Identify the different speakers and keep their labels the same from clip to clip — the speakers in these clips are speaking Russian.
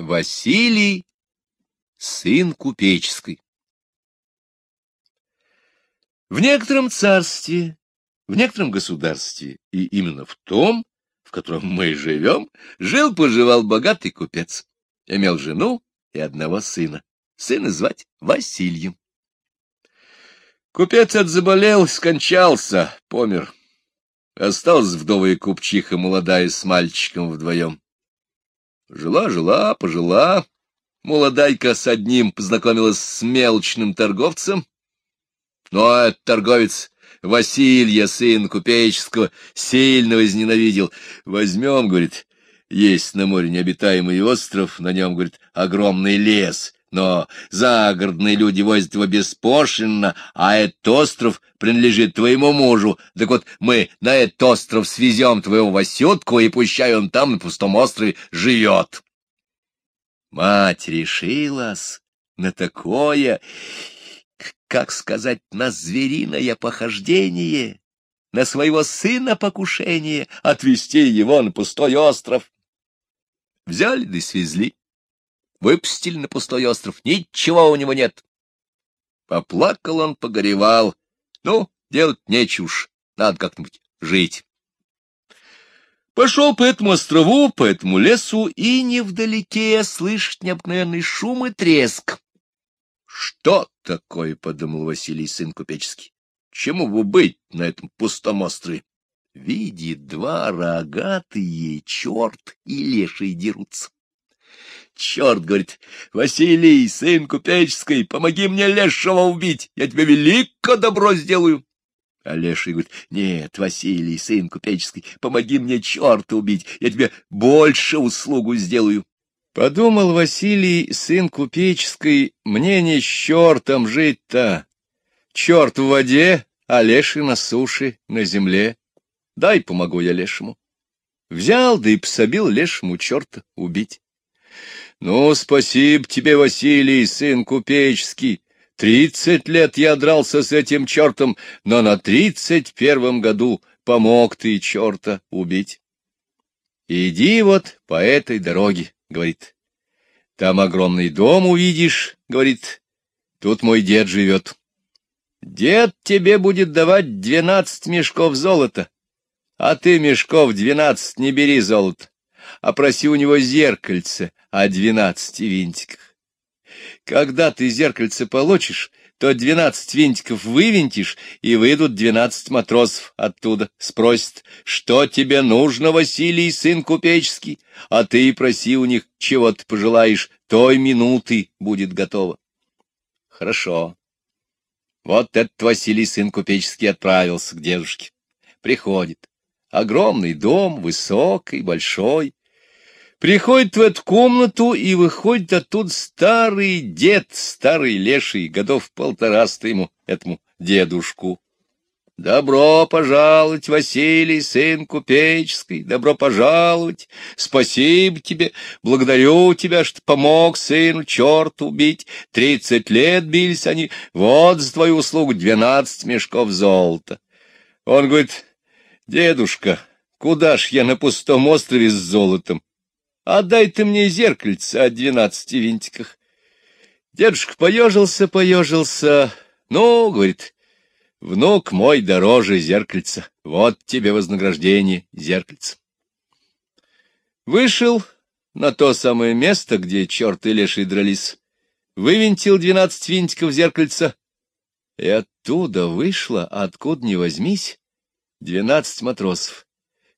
Speaker 1: Василий, сын купеческий. В некотором царстве, в некотором государстве, и именно в том, в котором мы живем, жил-поживал богатый купец, имел жену и одного сына. Сына звать Василием. Купец отзаболел, скончался, помер. Осталась вдовая купчиха молодая с мальчиком вдвоем. Жила-жила, пожила. Молодайка с одним познакомилась с мелочным торговцем. Но этот торговец Василия, сын купеческого, сильно возненавидел. Возьмем, говорит, есть на море необитаемый остров, на нем, говорит, огромный лес — но загородные люди возят его беспошлинно, а этот остров принадлежит твоему мужу. Так вот, мы на этот остров свезем твоего Васютку, и пущай он там на пустом острове живет. Мать решилась на такое, как сказать, на звериное похождение, на своего сына покушение, отвезти его на пустой остров. Взяли да свезли. Выпустили на пустой остров, ничего у него нет. Поплакал он, погоревал. Ну, делать нечего уж, надо как-нибудь жить. Пошел по этому острову, по этому лесу, и невдалеке слышит необыкновенный шум и треск. Что такое, — подумал Василий, сын купеческий, — чему бы быть на этом пустом острове? Видит два рогатые черт и леший дерутся. Черт, говорит, Василий, сын купеческий, помоги мне лешего убить, я тебе велико добро сделаю. А леший говорит, нет, Василий, сын купеческий, помоги мне черта убить, я тебе больше услугу сделаю. Подумал Василий, сын купеческий, мне не с чертом жить-то. Черт в воде, а леший на суше, на земле. Дай помогу я лешему. Взял, да и пособил лешему черта убить. Ну, спасибо тебе, Василий, сын купеческий. Тридцать лет я дрался с этим чертом, но на тридцать первом году помог ты черта убить. Иди вот по этой дороге, — говорит. Там огромный дом увидишь, — говорит. Тут мой дед живет. Дед тебе будет давать двенадцать мешков золота, а ты мешков двенадцать не бери золото а проси у него зеркальце о двенадцати винтиках. Когда ты зеркальце получишь, то двенадцать винтиков вывинтишь, и выйдут двенадцать матросов оттуда. Спросят, что тебе нужно, Василий, сын купеческий, а ты проси у них, чего ты пожелаешь, той минуты будет готово. Хорошо. Вот этот Василий, сын купеческий, отправился к дедушке. Приходит. Огромный дом, высокий, большой, Приходит в эту комнату и выходит оттуда старый дед, старый леший, годов полтораста ему, этому дедушку. Добро пожаловать, Василий, сын купеческий, добро пожаловать. Спасибо тебе, благодарю тебя, что помог сыну черт убить. Тридцать лет бились они, вот за твою услугу двенадцать мешков золота. Он говорит, дедушка, куда ж я на пустом острове с золотом? Отдай ты мне зеркальце о двенадцати винтиках. Дедушка поежился, поежился. Ну, говорит, внук мой дороже зеркальца. Вот тебе вознаграждение, зеркальце. Вышел на то самое место, где черт и леший дрались. Вывинтил двенадцать винтиков зеркальца. И оттуда вышло, откуда ни возьмись, двенадцать матросов.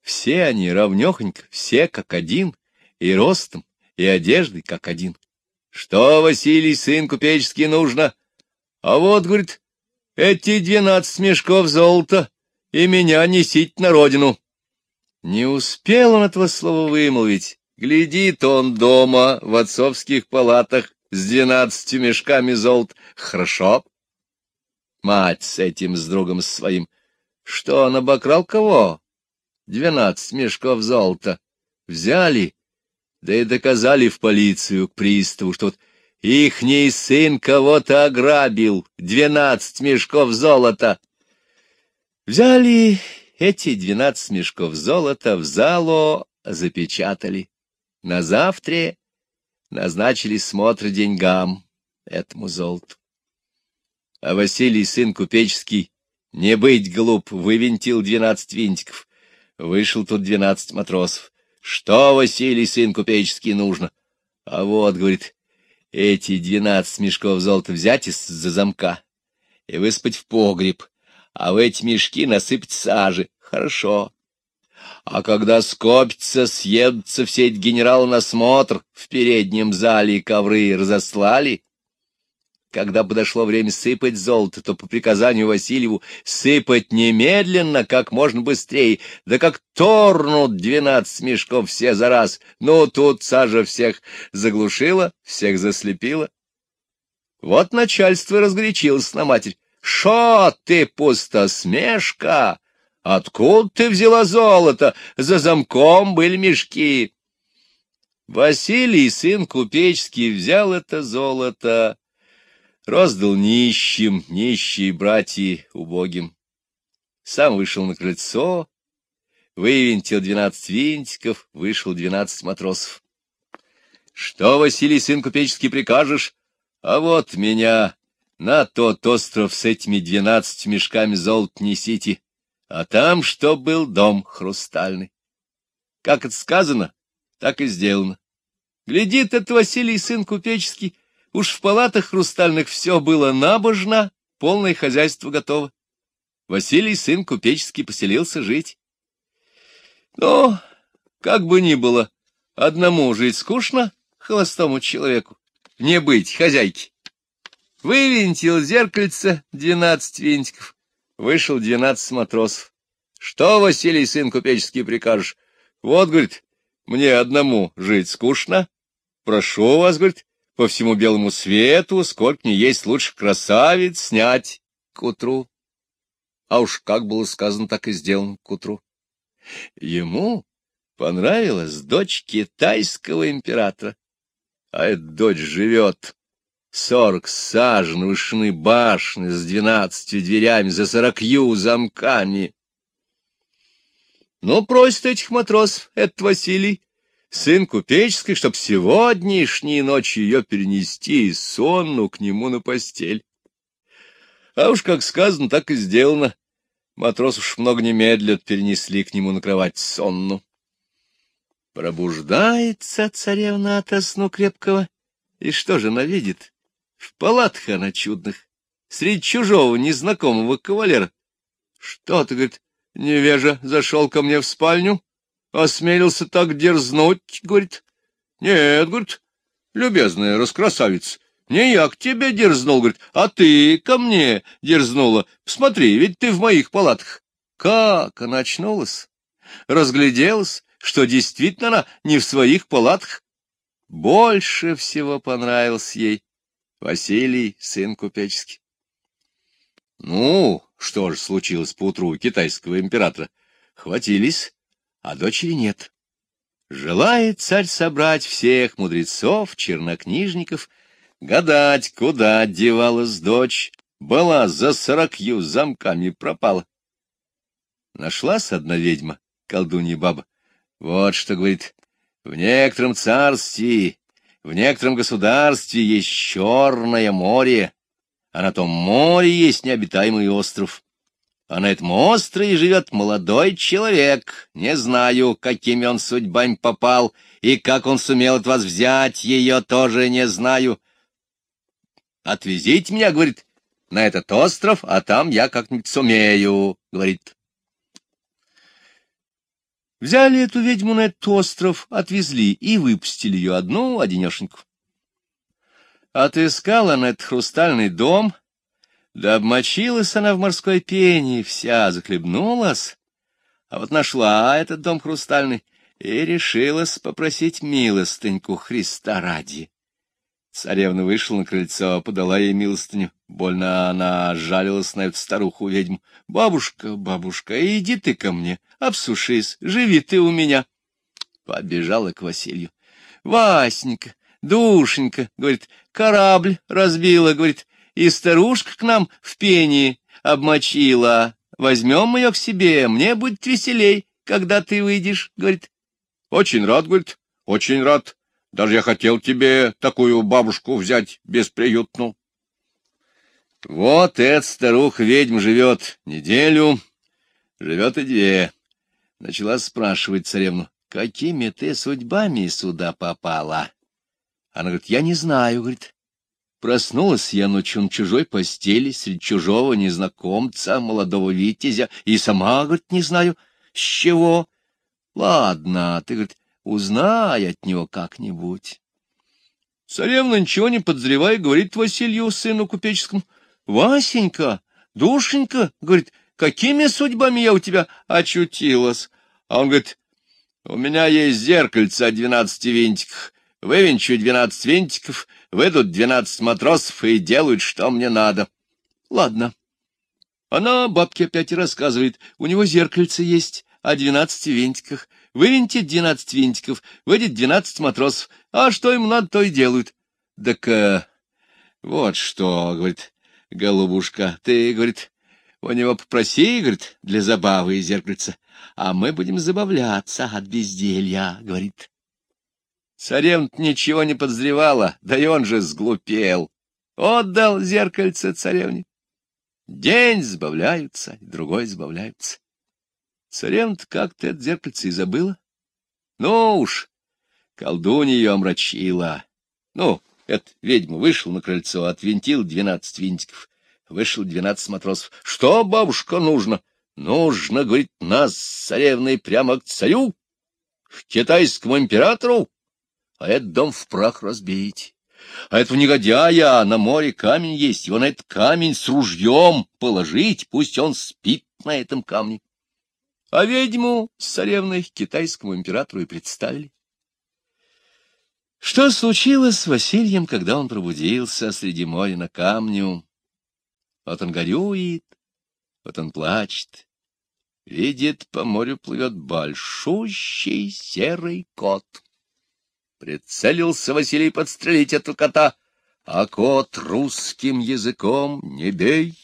Speaker 1: Все они равнехонько, все как один — и ростом, и одеждой, как один. Что, Василий, сын купеческий, нужно? А вот, говорит, эти двенадцать мешков золота и меня несить на родину. Не успел он этого слова вымолвить. Глядит он дома в отцовских палатах с двенадцатью мешками золота. Хорошо. Мать с этим, с другом своим. Что, он обокрал кого? Двенадцать мешков золота. Взяли да и доказали в полицию к приставу, что вот ихний сын кого-то ограбил, двенадцать мешков золота. Взяли эти двенадцать мешков золота в зало, запечатали. На завтра назначили смотр деньгам этому золоту. А Василий, сын купеческий, не быть глуп, вывинтил двенадцать винтиков. Вышел тут двенадцать матросов. Что, Василий, сын купеческий, нужно? А вот, говорит, эти двенадцать мешков золота взять из-за замка и высыпать в погреб, а в эти мешки насыпать сажи. Хорошо. А когда скопится, съедутся все эти генералы на смотр, в переднем зале ковры разослали. Когда подошло время сыпать золото, то по приказанию Васильеву сыпать немедленно, как можно быстрее, да как торнут двенадцать мешков все за раз. Ну, тут сажа всех заглушила, всех заслепила. Вот начальство разгорячилось на матерь. «Шо ты, пустосмешка? Откуда ты взяла золото? За замком были мешки». Василий, сын купеческий, взял это золото, роздал нищим, нищие братья убогим. Сам вышел на крыльцо, вывинтил двенадцать винтиков, вышел двенадцать матросов. — Что, Василий, сын купеческий, прикажешь? А вот меня на тот остров с этими двенадцатью мешками золота несите, а там что был дом хрустальный. Как это сказано, так и сделано. Глядит этот Василий, сын купеческий, уж в палатах хрустальных все было набожно, полное хозяйство готово. Василий, сын купеческий, поселился жить. Но, как бы ни было, одному жить скучно, холостому человеку, не быть хозяйки. Вывинтил зеркальце двенадцать винтиков. Вышел двенадцать матросов. Что, Василий, сын купеческий, прикажешь? Вот, говорит, мне одному жить скучно. Прошу вас, говорит, по всему белому свету, сколько мне есть лучше красавиц снять к утру. А уж как было сказано, так и сделано к утру. Ему понравилась дочь китайского императора. А эта дочь живет Сорок сажен вышины башни с двенадцатью дверями, за сорокью замками. Но просит этих матросов, этот Василий, сын купеческий, чтоб сегодняшней ночью ее перенести и сонну к нему на постель. А уж как сказано, так и сделано. Матрос уж много не медлят, перенесли к нему на кровать сонну. Пробуждается царевна ото сну крепкого, и что же она видит? В палатках она чудных, среди чужого незнакомого кавалера. Что ты, говорит, невежа зашел ко мне в спальню, осмелился так дерзнуть, говорит. Нет, говорит, любезная раскрасавица, не я к тебе дерзнул, говорит, а ты ко мне дерзнула. Посмотри, ведь ты в моих палатках. Как она очнулась, разгляделась, что действительно она не в своих палатках. Больше всего понравился ей Василий, сын купеческий. Ну, что же случилось поутру у китайского императора? Хватились, а дочери нет. Желает царь собрать всех мудрецов, чернокнижников, гадать, куда девалась дочь, была за сорокью замками пропала. Нашлась одна ведьма, колдунья баба. Вот что говорит, в некотором царстве в некотором государстве есть Черное море, а на том море есть необитаемый остров. А на этом острове живет молодой человек. Не знаю, какими он судьбами попал, и как он сумел от вас взять ее, тоже не знаю. Отвезите меня, говорит, на этот остров, а там я как-нибудь сумею, говорит. Взяли эту ведьму на этот остров, отвезли и выпустили ее одну, одинешеньку. Отыскала она этот хрустальный дом, да обмочилась она в морской пене, вся захлебнулась, а вот нашла этот дом хрустальный и решилась попросить милостыньку Христа ради. Царевна вышла на крыльцо, подала ей милостыню. Больно она жалилась на эту старуху-ведьму. — Бабушка, бабушка, иди ты ко мне, обсушись, живи ты у меня. Побежала к Василию. — Васенька, душенька, — говорит, — корабль разбила, — говорит, — и старушка к нам в пении обмочила. Возьмем ее к себе, мне будет веселей, когда ты выйдешь, — говорит. — Очень рад, — говорит, — очень рад. Даже я хотел тебе такую бабушку взять бесприютную. Вот эта старуха-ведьм живет неделю, живет и две. Начала спрашивать царевну, какими ты судьбами сюда попала? Она говорит, я не знаю, говорит. Проснулась я ночью на чужой постели, среди чужого незнакомца, молодого витязя, и сама, говорит, не знаю, с чего. Ладно, ты, говорит, узнай от него как-нибудь. Царевна, ничего не подозревая, говорит Василию, сыну купеческому, Васенька, душенька, говорит, какими судьбами я у тебя очутилась? А он говорит, у меня есть зеркальце о двенадцати винтиках, вывинчу двенадцать винтиков, выйдут двенадцать матросов и делают, что мне надо. Ладно. Она бабке опять рассказывает, у него зеркальце есть о двенадцати винтиках, вывинтит двенадцать винтиков, выйдет двенадцать матросов, а что им надо, то и делают. Так э, вот что, говорит, голубушка, ты, говорит, у него попроси, говорит, для забавы и зеркальца, а мы будем забавляться от безделья, говорит. Царевна ничего не подозревала, да и он же сглупел. Отдал зеркальце царевне. День забавляются, другой забавляются. царевна как-то это зеркальце и забыла. Ну уж, колдунья ее омрачила. Ну, эта ведьма вышел на крыльцо, отвинтил двенадцать винтиков. Вышел двенадцать матросов. — Что, бабушка, нужно? — Нужно, — говорит, — нас с царевной прямо к царю, к китайскому императору, а этот дом в прах разбить. А этого негодяя на море камень есть, его на этот камень с ружьем положить, пусть он спит на этом камне. А ведьму с царевной китайскому императору и представили. Что случилось с Василием, когда он пробудился среди моря на камню? Вот он горюет, вот он плачет. Видит, по морю плывет большущий серый кот. Прицелился Василий подстрелить эту кота, а кот русским языком не бей,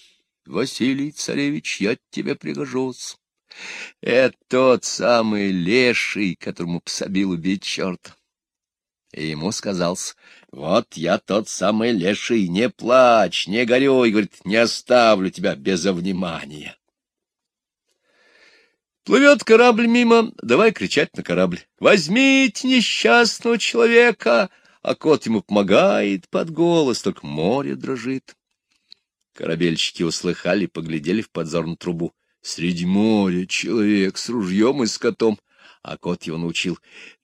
Speaker 1: Василий царевич, я тебе пригожусь. Это тот самый леший, которому псобил убить черта. И ему сказался, вот я тот самый леший, не плачь, не горюй, говорит, не оставлю тебя без внимания. Плывет корабль мимо, давай кричать на корабль. Возьмите несчастного человека, а кот ему помогает под голос, только море дрожит. Корабельщики услыхали, поглядели в подзорную трубу. Среди моря человек с ружьем и с котом, а кот его научил.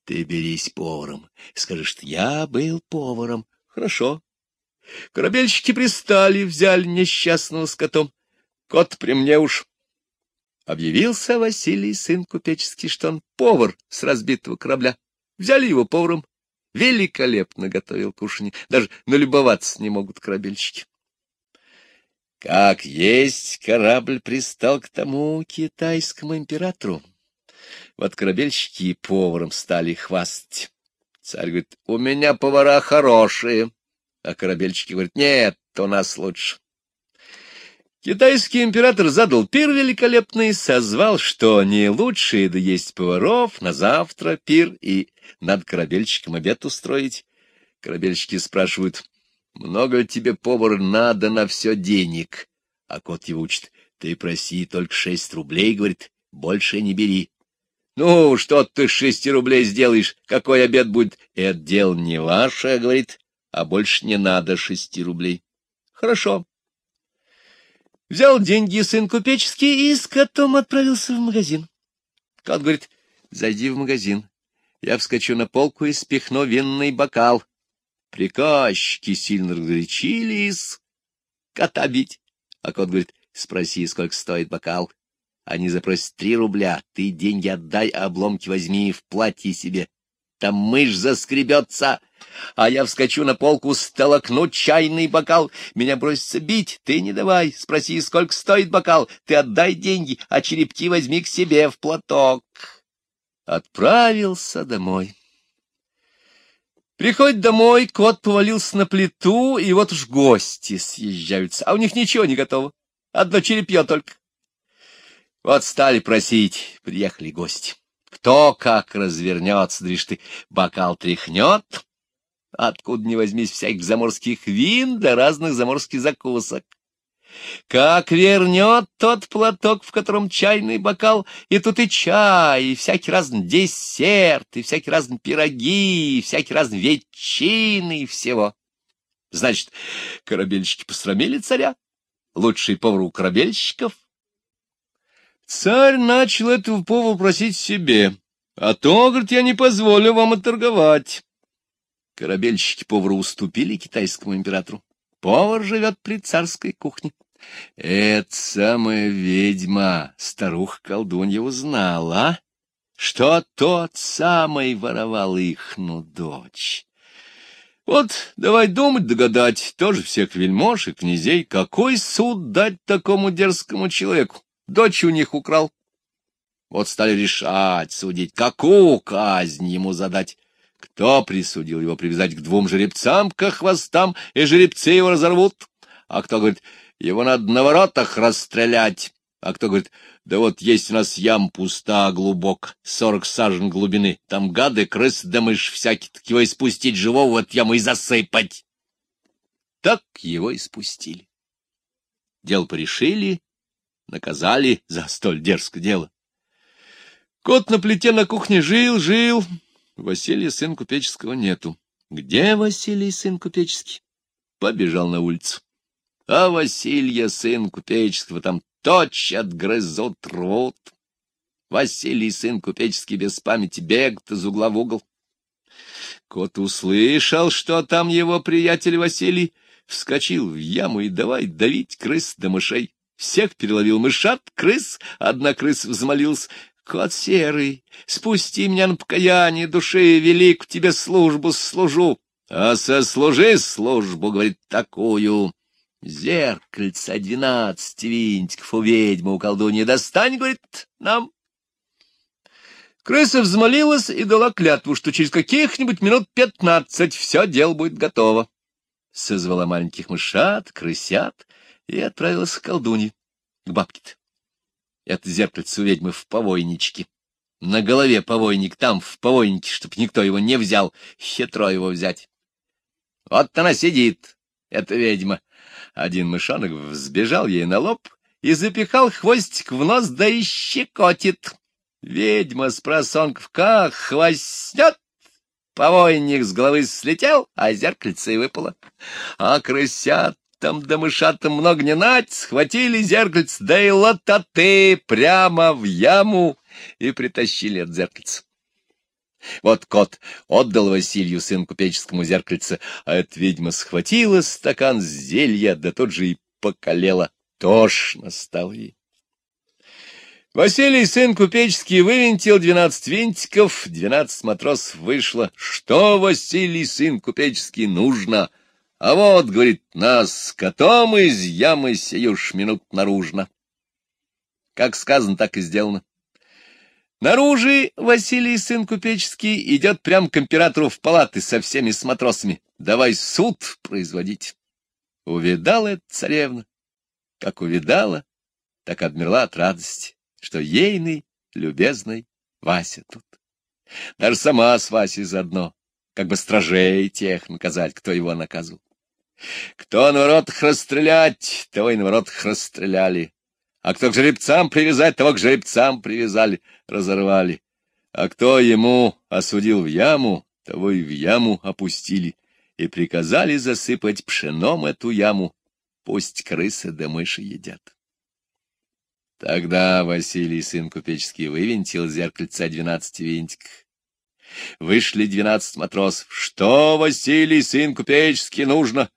Speaker 1: Ты берись поваром. Скажешь, я был поваром. Хорошо. Корабельщики пристали, взяли несчастного с котом. Кот при мне уж. Объявился Василий, сын купеческий, что он повар с разбитого корабля. Взяли его поваром. Великолепно готовил кушанье. Даже налюбоваться не могут корабельщики. Как есть, корабль пристал к тому китайскому императору. Вот корабельщики и поваром стали хвастать. Царь говорит, у меня повара хорошие. А корабельщики говорят, нет, у нас лучше. Китайский император задал пир великолепный, созвал, что не лучшие да есть поваров, на завтра пир, и над корабельщиком обед устроить. Корабельщики спрашивают, много ли тебе, повар, надо на все денег? А кот его учит, ты проси только шесть рублей, говорит, больше не бери. Ну, что ты шести рублей сделаешь? Какой обед будет? Это дело не ваше, говорит, а больше не надо шести рублей. Хорошо. Взял деньги сын купеческий и с котом отправился в магазин. Кот говорит, зайди в магазин. Я вскочу на полку и спихну винный бокал. Приказчики сильно разгорячились кота бить. А кот говорит, спроси, сколько стоит бокал. Они запросят три рубля, ты деньги отдай, а обломки возьми в платье себе. Там мышь заскребется, а я вскочу на полку, столокну чайный бокал. Меня бросится бить, ты не давай, спроси, сколько стоит бокал. Ты отдай деньги, а черепки возьми к себе в платок. Отправился домой. Приходит домой, кот повалился на плиту, и вот уж гости съезжаются, а у них ничего не готово. Одно черепье только. Вот стали просить, приехали гости. Кто как развернется, дришь ты, бокал тряхнет, откуда ни возьмись всяких заморских вин да разных заморских закусок. Как вернет тот платок, в котором чайный бокал, и тут и чай, и всякий разный десерт, и всякий разный пироги, и всякий разный ветчины, и всего. Значит, корабельщики посрамили царя, лучший повар у корабельщиков. Царь начал этого повара просить себе, а то, говорит, я не позволю вам оторговать. Корабельщики повара уступили китайскому императору. Повар живет при царской кухне. Это самая ведьма, старуха-колдунья, узнала, что тот самый воровал ихну дочь. Вот давай думать, догадать, тоже всех вельмож и князей, какой суд дать такому дерзкому человеку? Дочь у них украл. Вот стали решать, судить, какую казнь ему задать. Кто присудил его привязать к двум жеребцам, к хвостам, и жеребцы его разорвут? А кто говорит, его надо на воротах расстрелять. А кто говорит, да вот есть у нас ям пуста глубок, сорок сажен глубины, там гады, крысы да мышь всякие, так его испустить живого в эту яму и засыпать. Так его и спустили. Дело порешили, наказали за столь дерзкое дело. Кот на плите на кухне жил, жил, Василия сын купеческого нету. Где Василий сын купеческий? Побежал на улицу. А Василия, сын купеческого, там точат, грызут, рвут. Василий, сын купеческий, без памяти бегает из угла в угол. Кот услышал, что там его приятель Василий, вскочил в яму и давай давить крыс до мышей. Всех переловил мышат, крыс, одна крыс взмолился. Кот серый, спусти меня на покаяние души, велик тебе службу служу. А сослужи службу, говорит, такую. Зеркальца двенадцать винтиков у ведьмы, у колдуньи достань, говорит, нам. Крыса взмолилась и дала клятву, что через каких-нибудь минут пятнадцать все дело будет готово. Созвала маленьких мышат, крысят и отправилась к колдунье, к бабке-то. Это зеркальце у ведьмы в повойничке. На голове повойник, там, в повойнике, чтоб никто его не взял, хитро его взять. Вот она сидит, эта ведьма, один мышонок взбежал ей на лоб и запихал хвостик в нос, да и щекотит. Ведьма с просонков как хвостнет, повойник с головы слетел, а зеркальце и выпало. А крысят там да мышатам много не нать, схватили зеркальце, да и лототы прямо в яму и притащили от зеркальца. Вот кот отдал Василию, сын купеческому зеркальце, а эта ведьма схватила стакан с зелья, да тут же и покалела. Тошно стало ей. Василий, сын купеческий, вывинтил двенадцать винтиков, двенадцать матросов вышло. Что, Василий, сын купеческий, нужно? А вот, говорит, нас котом из ямы сеюш минут наружно. Как сказано, так и сделано. Наружи Василий, сын купеческий, идет прямо к императору в палаты со всеми с матросами. Давай суд производить. Увидала эта царевна. Как увидала, так обмерла от радости, что ейный, любезный Вася тут. Даже сама с Васей заодно, как бы стражей тех наказать, кто его наказывал. Кто на воротах расстрелять, того и на воротах расстреляли. А кто к жеребцам привязать, того к жеребцам привязали, разорвали. А кто ему осудил в яму, того и в яму опустили, и приказали засыпать пшеном эту яму, пусть крысы да мыши едят. Тогда Василий, сын купеческий, вывинтил зеркальца двенадцати винтиков. Вышли двенадцать матросов. Что, Василий, сын купеческий, нужно?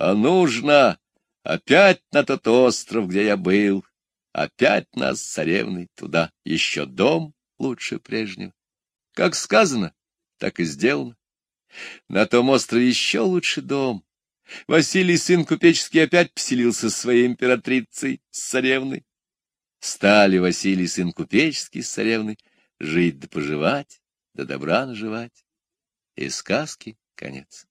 Speaker 1: А нужно опять на тот остров, где я был, Опять нас, царевны, туда. Еще дом лучше прежнего. Как сказано, так и сделано. На том острове еще лучше дом. Василий, сын купеческий, опять поселился с своей императрицей, с царевной. Стали Василий, сын купеческий, с царевной, жить да поживать, да добра наживать. И сказки конец.